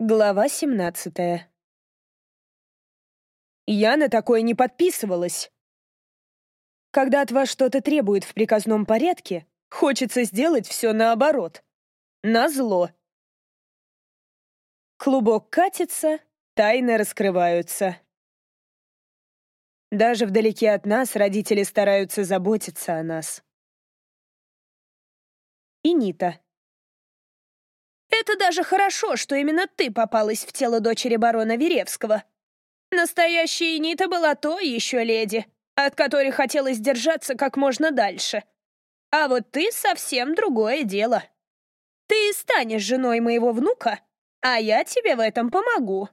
Глава 17 Я на такое не подписывалась. Когда от вас что-то требуют в приказном порядке, хочется сделать все наоборот. Назло. Клубок катится, тайны раскрываются. Даже вдалеке от нас родители стараются заботиться о нас. И Нита. Это даже хорошо, что именно ты попалась в тело дочери барона Веревского. Настоящая Нита была то еще леди, от которой хотелось держаться как можно дальше. А вот ты совсем другое дело. Ты станешь женой моего внука, а я тебе в этом помогу.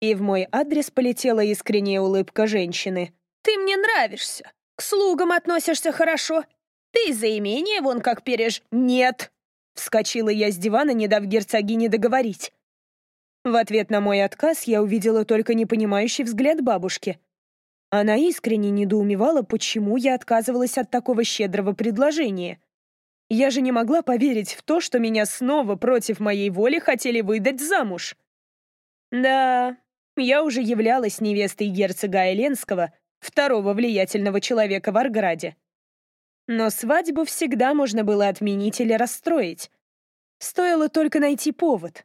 И в мой адрес полетела искренняя улыбка женщины. Ты мне нравишься. К слугам относишься хорошо. Ты за имение вон как переж... Нет! Вскочила я с дивана, не дав герцогине договорить. В ответ на мой отказ я увидела только непонимающий взгляд бабушки. Она искренне недоумевала, почему я отказывалась от такого щедрого предложения. Я же не могла поверить в то, что меня снова против моей воли хотели выдать замуж. Да, я уже являлась невестой герцога Айленского, второго влиятельного человека в Арграде. Но свадьбу всегда можно было отменить или расстроить. Стоило только найти повод.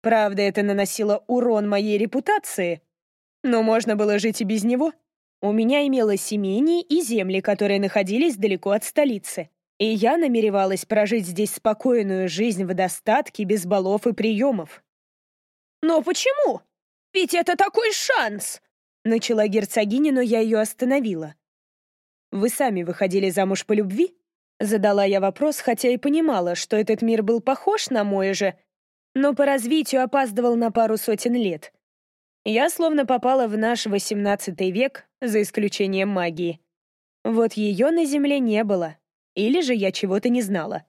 Правда, это наносило урон моей репутации, но можно было жить и без него. У меня имелось имение и земли, которые находились далеко от столицы, и я намеревалась прожить здесь спокойную жизнь в достатке, без балов и приемов. «Но почему? Ведь это такой шанс!» Начала герцогиня, но я ее остановила. Вы сами выходили замуж по любви? Задала я вопрос, хотя и понимала, что этот мир был похож на мой же, но по развитию опаздывал на пару сотен лет. Я словно попала в наш XVIII век, за исключением магии. Вот ее на Земле не было. Или же я чего-то не знала.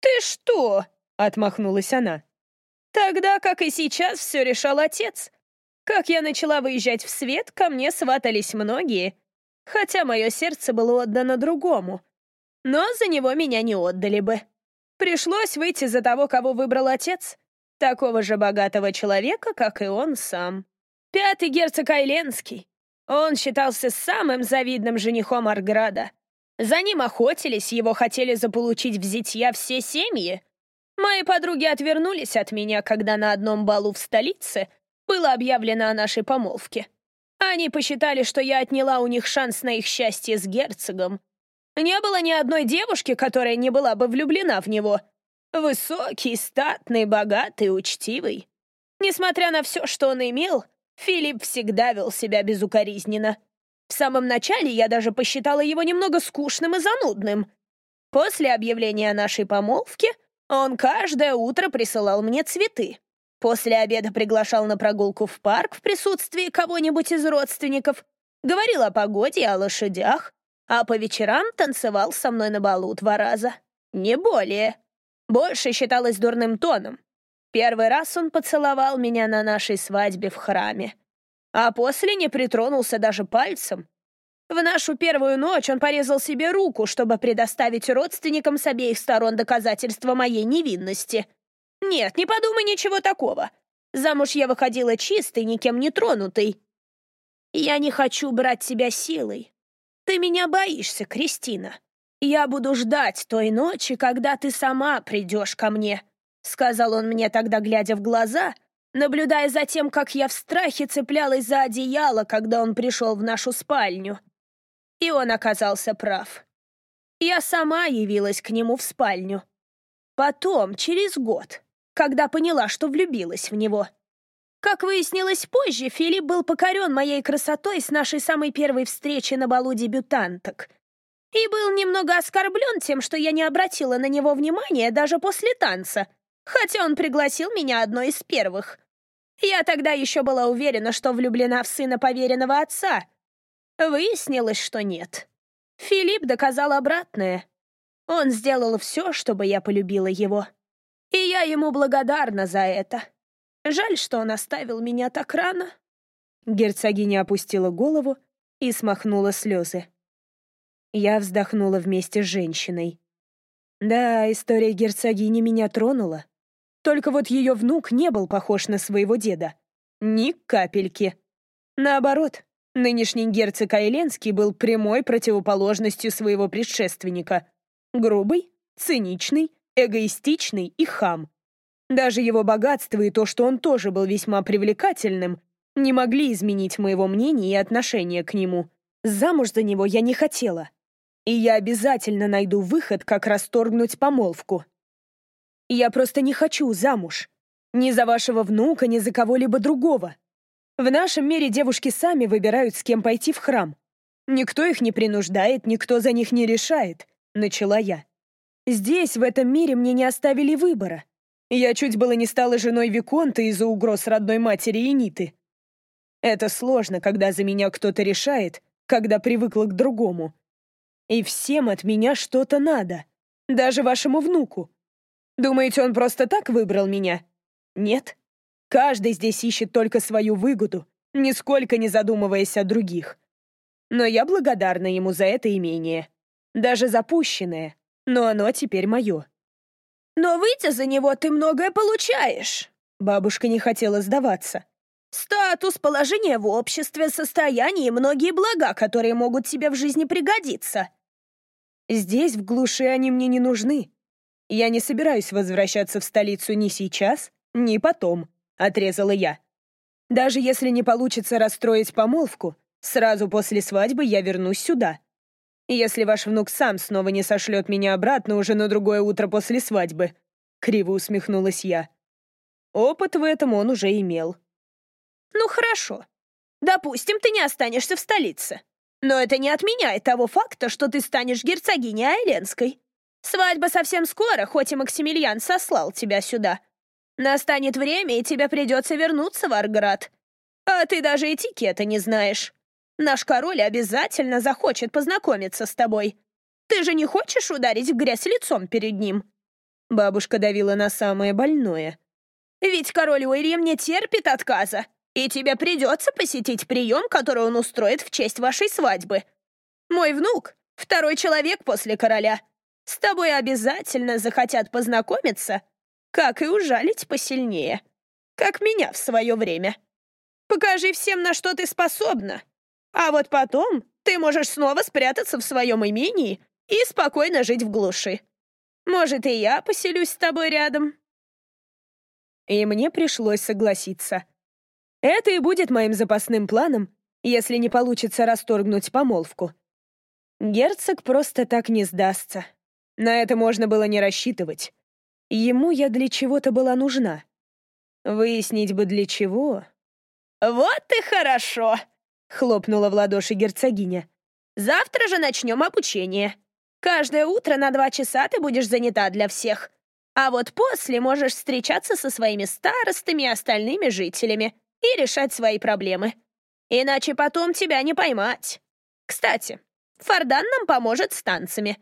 «Ты что?» — отмахнулась она. «Тогда, как и сейчас, все решал отец. Как я начала выезжать в свет, ко мне сватались многие, хотя мое сердце было отдано другому. Но за него меня не отдали бы. Пришлось выйти за того, кого выбрал отец, такого же богатого человека, как и он сам. Пятый герцог Айленский. Он считался самым завидным женихом Арграда. За ним охотились, его хотели заполучить в зятья все семьи. Мои подруги отвернулись от меня, когда на одном балу в столице было объявлено о нашей помолвке. Они посчитали, что я отняла у них шанс на их счастье с герцогом. Не было ни одной девушки, которая не была бы влюблена в него. Высокий, статный, богатый, учтивый. Несмотря на все, что он имел, Филипп всегда вел себя безукоризненно. В самом начале я даже посчитала его немного скучным и занудным. После объявления нашей помолвки он каждое утро присылал мне цветы. После обеда приглашал на прогулку в парк в присутствии кого-нибудь из родственников, говорил о погоде и о лошадях, а по вечерам танцевал со мной на балу два раза. Не более. Больше считалось дурным тоном. Первый раз он поцеловал меня на нашей свадьбе в храме. А после не притронулся даже пальцем. В нашу первую ночь он порезал себе руку, чтобы предоставить родственникам с обеих сторон доказательства моей невинности — нет, не подумай ничего такого. Замуж я выходила чистой, никем не тронутой. Я не хочу брать тебя силой. Ты меня боишься, Кристина. Я буду ждать той ночи, когда ты сама придешь ко мне, сказал он мне тогда, глядя в глаза, наблюдая за тем, как я в страхе цеплялась за одеяло, когда он пришел в нашу спальню. И он оказался прав. Я сама явилась к нему в спальню. Потом, через год, когда поняла, что влюбилась в него. Как выяснилось позже, Филипп был покорен моей красотой с нашей самой первой встречи на балу дебютанток. И был немного оскорблен тем, что я не обратила на него внимания даже после танца, хотя он пригласил меня одной из первых. Я тогда еще была уверена, что влюблена в сына поверенного отца. Выяснилось, что нет. Филипп доказал обратное. Он сделал все, чтобы я полюбила его. И я ему благодарна за это. Жаль, что он оставил меня так рано». Герцогиня опустила голову и смахнула слезы. Я вздохнула вместе с женщиной. Да, история герцогини меня тронула. Только вот ее внук не был похож на своего деда. Ни капельки. Наоборот, нынешний герцог Айленский был прямой противоположностью своего предшественника. Грубый, циничный, эгоистичный и хам. Даже его богатство и то, что он тоже был весьма привлекательным, не могли изменить моего мнения и отношения к нему. Замуж за него я не хотела. И я обязательно найду выход, как расторгнуть помолвку. Я просто не хочу замуж. Ни за вашего внука, ни за кого-либо другого. В нашем мире девушки сами выбирают, с кем пойти в храм. Никто их не принуждает, никто за них не решает, начала я. Здесь, в этом мире, мне не оставили выбора. Я чуть было не стала женой Виконта из-за угроз родной матери и Ниты. Это сложно, когда за меня кто-то решает, когда привыкла к другому. И всем от меня что-то надо. Даже вашему внуку. Думаете, он просто так выбрал меня? Нет. Каждый здесь ищет только свою выгоду, нисколько не задумываясь о других. Но я благодарна ему за это имение. Даже запущенное, но оно теперь мое. «Но выйдя за него, ты многое получаешь!» Бабушка не хотела сдаваться. «Статус, положение в обществе, состояние и многие блага, которые могут тебе в жизни пригодиться». «Здесь, в глуши, они мне не нужны. Я не собираюсь возвращаться в столицу ни сейчас, ни потом отрезала я. Даже если не получится расстроить помолвку, сразу после свадьбы я вернусь сюда. Если ваш внук сам снова не сошлет меня обратно уже на другое утро после свадьбы, криво усмехнулась я. Опыт в этом он уже имел. Ну хорошо. Допустим, ты не останешься в столице. Но это не отменяет того факта, что ты станешь герцогиней Айленской. Свадьба совсем скоро, хоть и Максимилиан сослал тебя сюда. Настанет время, и тебе придется вернуться в Арград. А ты даже этикета не знаешь. Наш король обязательно захочет познакомиться с тобой. Ты же не хочешь ударить в грязь лицом перед ним?» Бабушка давила на самое больное. «Ведь король Уильям не терпит отказа, и тебе придется посетить прием, который он устроит в честь вашей свадьбы. Мой внук — второй человек после короля. С тобой обязательно захотят познакомиться как и ужалить посильнее. Как меня в свое время. Покажи всем, на что ты способна. А вот потом ты можешь снова спрятаться в своем имении и спокойно жить в глуши. Может, и я поселюсь с тобой рядом?» И мне пришлось согласиться. Это и будет моим запасным планом, если не получится расторгнуть помолвку. Герцог просто так не сдастся. На это можно было не рассчитывать. Ему я для чего-то была нужна. Выяснить бы для чего. «Вот и хорошо!» — хлопнула в ладоши герцогиня. «Завтра же начнем обучение. Каждое утро на два часа ты будешь занята для всех. А вот после можешь встречаться со своими старостами и остальными жителями и решать свои проблемы. Иначе потом тебя не поймать. Кстати, Фардан нам поможет с танцами.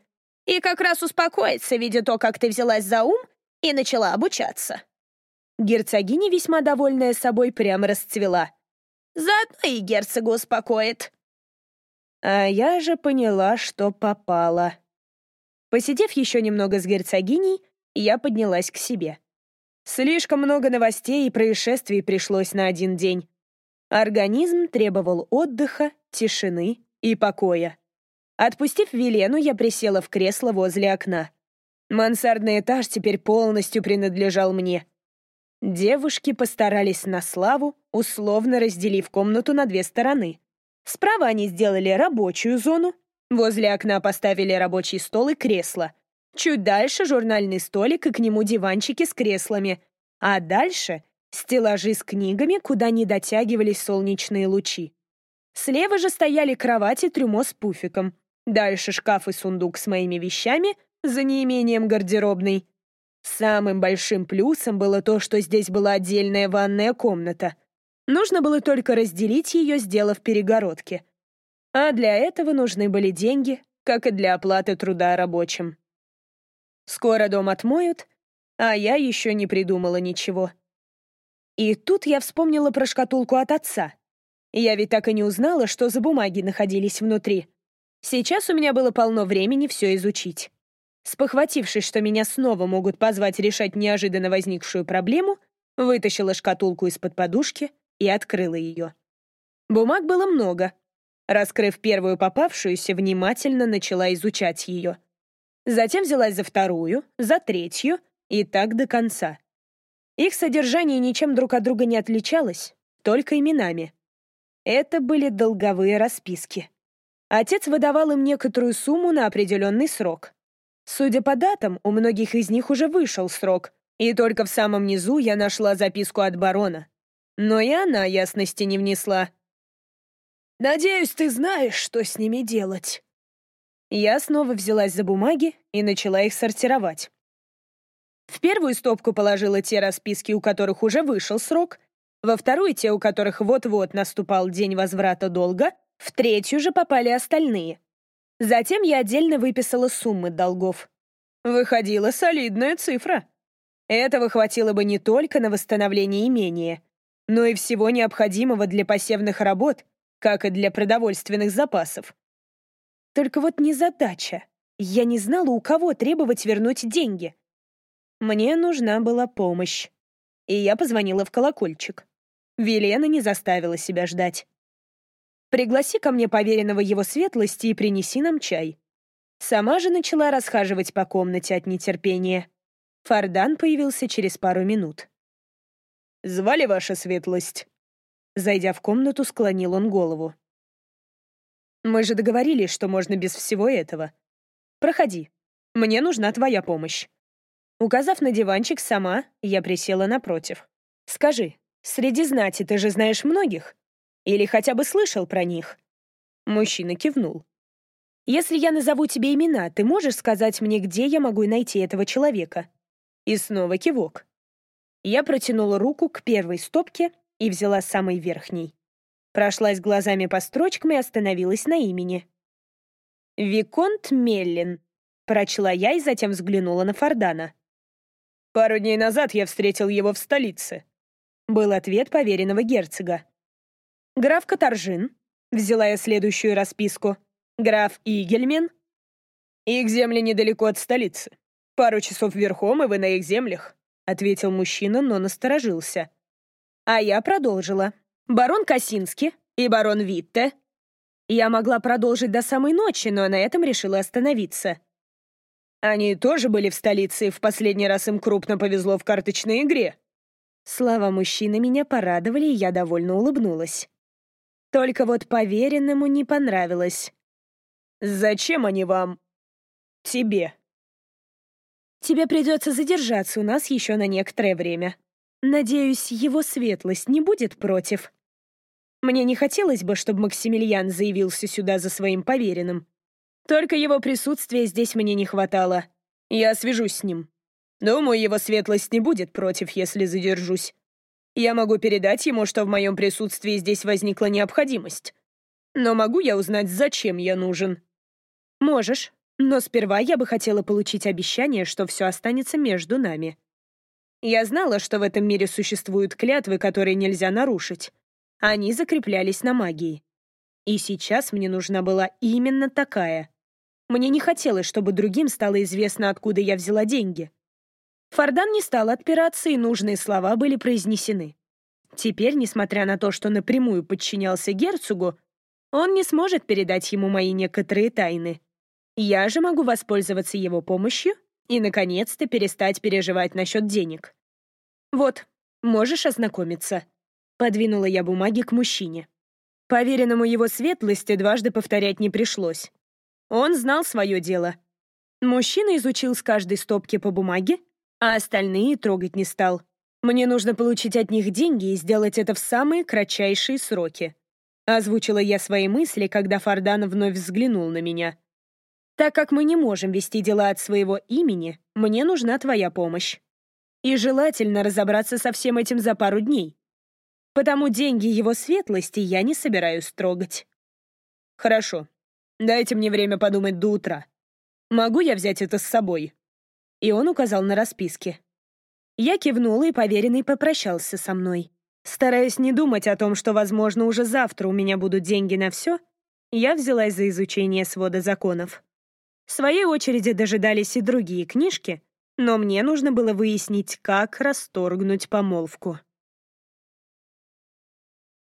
И как раз успокоится, видя то, как ты взялась за ум и начала обучаться. Герцогиня, весьма довольная собой, прямо расцвела. Заодно и герцога успокоит. А я же поняла, что попала. Посидев еще немного с герцогиней, я поднялась к себе. Слишком много новостей и происшествий пришлось на один день. Организм требовал отдыха, тишины и покоя. Отпустив Велену, я присела в кресло возле окна. Мансардный этаж теперь полностью принадлежал мне. Девушки постарались на славу, условно разделив комнату на две стороны. Справа они сделали рабочую зону, возле окна поставили рабочий стол и кресло. Чуть дальше журнальный столик и к нему диванчики с креслами. А дальше — стеллажи с книгами, куда не дотягивались солнечные лучи. Слева же стояли кровати трюмо с пуфиком. Дальше шкаф и сундук с моими вещами — за неимением гардеробной. Самым большим плюсом было то, что здесь была отдельная ванная комната. Нужно было только разделить ее, сделав перегородки. А для этого нужны были деньги, как и для оплаты труда рабочим. Скоро дом отмоют, а я еще не придумала ничего. И тут я вспомнила про шкатулку от отца. Я ведь так и не узнала, что за бумаги находились внутри. Сейчас у меня было полно времени все изучить. Спохватившись, что меня снова могут позвать решать неожиданно возникшую проблему, вытащила шкатулку из-под подушки и открыла ее. Бумаг было много. Раскрыв первую попавшуюся, внимательно начала изучать ее. Затем взялась за вторую, за третью и так до конца. Их содержание ничем друг от друга не отличалось, только именами. Это были долговые расписки. Отец выдавал им некоторую сумму на определенный срок. Судя по датам, у многих из них уже вышел срок, и только в самом низу я нашла записку от барона. Но и она ясности не внесла. «Надеюсь, ты знаешь, что с ними делать». Я снова взялась за бумаги и начала их сортировать. В первую стопку положила те расписки, у которых уже вышел срок, во вторую — те, у которых вот-вот наступал день возврата долга, в третью же попали остальные. Затем я отдельно выписала суммы долгов. Выходила солидная цифра. Этого хватило бы не только на восстановление имения, но и всего необходимого для посевных работ, как и для продовольственных запасов. Только вот не задача. Я не знала, у кого требовать вернуть деньги. Мне нужна была помощь. И я позвонила в колокольчик. Велена не заставила себя ждать. «Пригласи ко мне поверенного его светлости и принеси нам чай». Сама же начала расхаживать по комнате от нетерпения. Фардан появился через пару минут. «Звали ваша светлость?» Зайдя в комнату, склонил он голову. «Мы же договорились, что можно без всего этого. Проходи. Мне нужна твоя помощь». Указав на диванчик сама, я присела напротив. «Скажи, среди знати ты же знаешь многих? Или хотя бы слышал про них?» Мужчина кивнул. «Если я назову тебе имена, ты можешь сказать мне, где я могу найти этого человека?» И снова кивок. Я протянула руку к первой стопке и взяла самый верхний. Прошлась глазами по строчкам и остановилась на имени. «Виконт Меллин», — прочла я и затем взглянула на Фордана. «Пару дней назад я встретил его в столице», — был ответ поверенного герцога. «Граф Катаржин», — взяла я следующую расписку, «граф Игельмен». «Их земли недалеко от столицы. Пару часов верхом, и вы на их землях», — ответил мужчина, но насторожился. А я продолжила. «Барон Косински и барон Витте». Я могла продолжить до самой ночи, но на этом решила остановиться. Они тоже были в столице, и в последний раз им крупно повезло в карточной игре. Слова мужчины меня порадовали, и я довольно улыбнулась. Только вот поверенному не понравилось. «Зачем они вам?» «Тебе». «Тебе придется задержаться у нас еще на некоторое время. Надеюсь, его светлость не будет против. Мне не хотелось бы, чтобы Максимилиан заявился сюда за своим поверенным. Только его присутствия здесь мне не хватало. Я свяжусь с ним. Думаю, его светлость не будет против, если задержусь. Я могу передать ему, что в моем присутствии здесь возникла необходимость. Но могу я узнать, зачем я нужен? Можешь, но сперва я бы хотела получить обещание, что все останется между нами. Я знала, что в этом мире существуют клятвы, которые нельзя нарушить. Они закреплялись на магии. И сейчас мне нужна была именно такая. Мне не хотелось, чтобы другим стало известно, откуда я взяла деньги. Фардан не стал отпираться, и нужные слова были произнесены. Теперь, несмотря на то, что напрямую подчинялся герцогу, он не сможет передать ему мои некоторые тайны. Я же могу воспользоваться его помощью и, наконец-то, перестать переживать насчет денег. Вот, можешь ознакомиться. Подвинула я бумаги к мужчине. Поверенному его светлости дважды повторять не пришлось. Он знал свое дело. Мужчина изучил с каждой стопки по бумаге, а остальные трогать не стал. Мне нужно получить от них деньги и сделать это в самые кратчайшие сроки. Озвучила я свои мысли, когда Фардан вновь взглянул на меня. Так как мы не можем вести дела от своего имени, мне нужна твоя помощь. И желательно разобраться со всем этим за пару дней. Потому деньги его светлости я не собираюсь трогать. Хорошо, Дайте мне время подумать до утра. Могу я взять это с собой?» И он указал на расписки. Я кивнула, и поверенный попрощался со мной. Стараясь не думать о том, что, возможно, уже завтра у меня будут деньги на все, я взялась за изучение свода законов. Своей очереди дожидались и другие книжки, но мне нужно было выяснить, как расторгнуть помолвку.